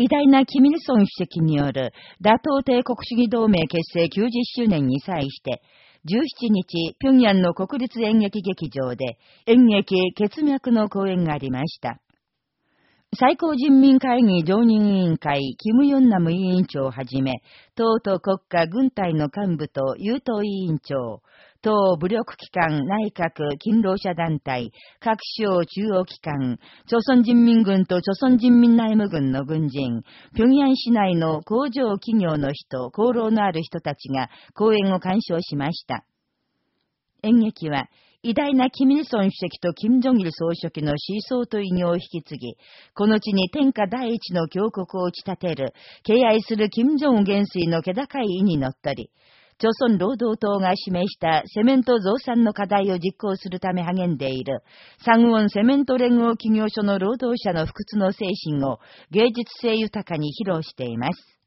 偉大なキミルソン主席による打倒帝国主義同盟結成90周年に際して、17日、平壌の国立演劇劇場で演劇血脈の公演がありました。最高人民会議常任委員会、キム・ヨンナム委員長をはじめ、党と国家軍隊の幹部と優等委員長、党武力機関内閣勤労者団体、各省中央機関、朝鮮人民軍と朝鮮人民内務軍の軍人、平壌市内の工場企業の人、功労のある人たちが講演を鑑賞しました。演劇は、偉大なキミルソン主席とキム・ジョギル総書記の思想と偉業を引き継ぎ、この地に天下第一の強国を打ち立てる、敬愛するキム・ジョン元帥の気高い意にのっとり、朝鮮労働党が示したセメント増産の課題を実行するため励んでいる、サンウォンセメント連合企業所の労働者の不屈の精神を芸術性豊かに披露しています。